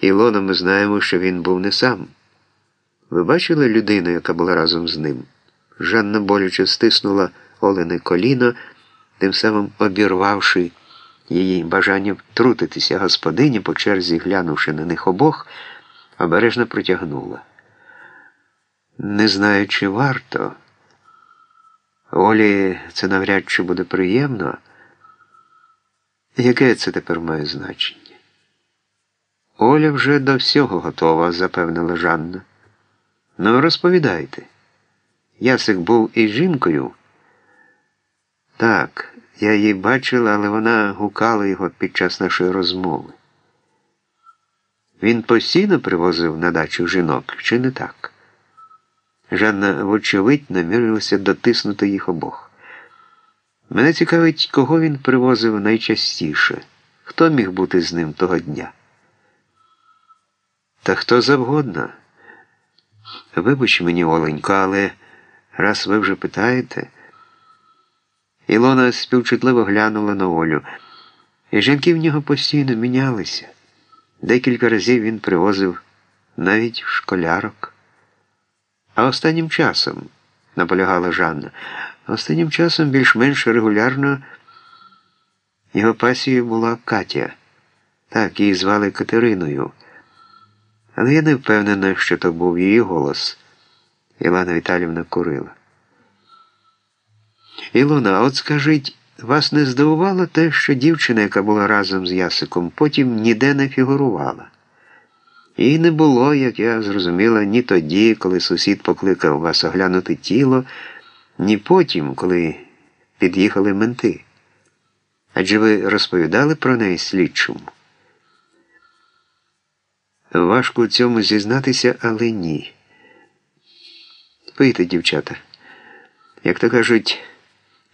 Ілона ми знаємо, що він був не сам. Ви бачили людину, яка була разом з ним? Жанна боляче стиснула Олене коліно, тим самим обірвавши її бажання втрутитися господині, по черзі глянувши на них обох, обережно протягнула. Не знаю, чи варто. Олі це навряд чи буде приємно. Яке це тепер має значення? Оля вже до всього готова, запевнила Жанна. Ну, розповідайте. Ясик був із жінкою. Так, я її бачила, але вона гукала його під час нашої розмови. Він постійно привозив на дачу жінок, чи не так? Жанна, вочевидь, намірилася дотиснути їх обох. Мене цікавить, кого він привозив найчастіше, хто міг бути з ним того дня. Та хто завгодно. Вибач мені, Оленько, але раз ви вже питаєте. Ілона співчутливо глянула на Олю. І жінки в нього постійно мінялися. Декілька разів він привозив навіть школярок. А останнім часом, наполягала Жанна, останнім часом більш-менш регулярно його пасією була Катя. Так, її звали Катериною. Але я не впевнена, що то був її голос. Ілана Віталівна курила. Ілона, от скажіть, вас не здивувало те, що дівчина, яка була разом з Ясиком, потім ніде не фігурувала? І не було, як я зрозуміла, ні тоді, коли сусід покликав вас оглянути тіло, ні потім, коли під'їхали менти. Адже ви розповідали про неї слідчому? Важко у цьому зізнатися, але ні. Пийте, дівчата. Як то кажуть,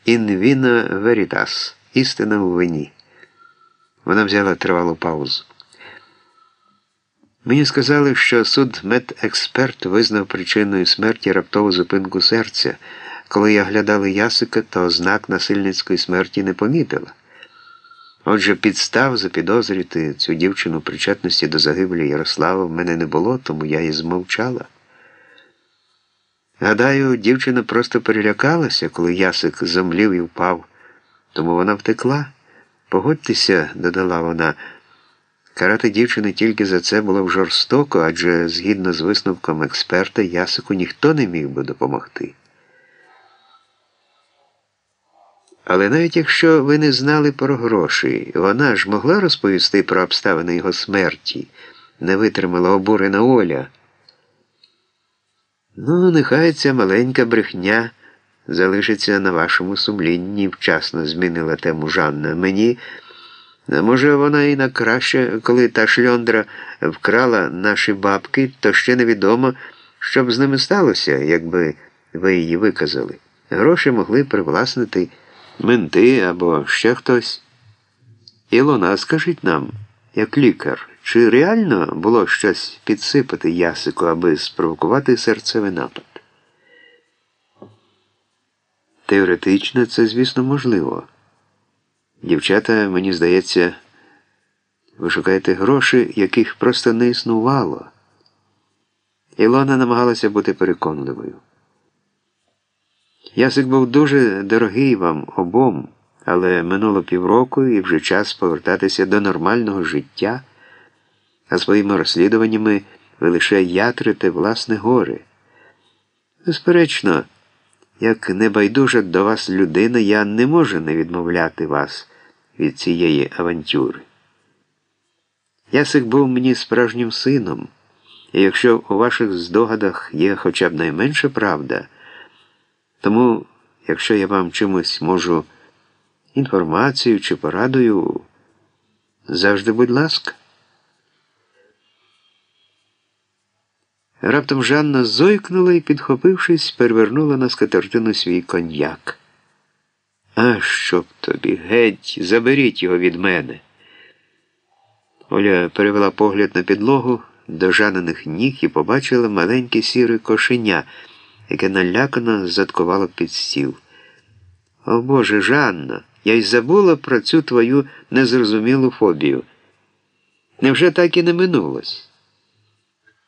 vino veritas, істина в вині. Вона взяла тривалу паузу. Мені сказали, що суд медексперт визнав причиною смерті раптову зупинку серця. Коли я глядала ясика, то ознак насильницької смерті не помітила. Отже, підстав запідозрити цю дівчину причетності до загибелі Ярослава в мене не було, тому я і змовчала. Гадаю, дівчина просто перелякалася, коли ясик зомлів і впав, тому вона втекла. Погодьтеся, додала вона. Карати дівчини тільки за це було б жорстоко, адже згідно з висновком експерта, ясику ніхто не міг би допомогти. Але навіть якщо ви не знали про гроші, вона ж могла розповісти про обставини його смерті, не витримала обурена Оля. Ну, нехай ця маленька брехня залишиться на вашому сумлінні, вчасно змінила тему Жанна. Мені, може, вона і на краще, коли та шльондра вкрала наші бабки, то ще невідомо, що б з ними сталося, якби ви її виказали. Гроші могли привласнити менти або ще хтось. Ілона, скажіть нам, як лікар, чи реально було щось підсипати ясику, аби спровокувати серцевий напад? Теоретично це, звісно, можливо. Дівчата, мені здається, ви шукаєте гроші, яких просто не існувало. Ілона намагалася бути переконливою. Ясик був дуже дорогий вам обом, але минуло півроку і вже час повертатися до нормального життя, а своїми розслідуваннями ви лише ятрите власне горе. Безперечно, як небайдужа до вас людина, я не можу не відмовляти вас від цієї авантюри. Ясик був мені справжнім сином, і якщо у ваших здогадах є хоча б найменша правда, тому, якщо я вам чимось можу інформацію чи порадою, завжди, будь ласка. Раптом Жанна зойкнула і, підхопившись, перевернула на скатертину свій коньяк. А щоб тобі, геть, заберіть його від мене. Оля перевела погляд на підлогу до жанених ніг і побачила маленьке сіре кошеня яке налякано заткувало під стіл. О Боже, Жанна, я й забула про цю твою незрозумілу фобію. Невже так і не минулось?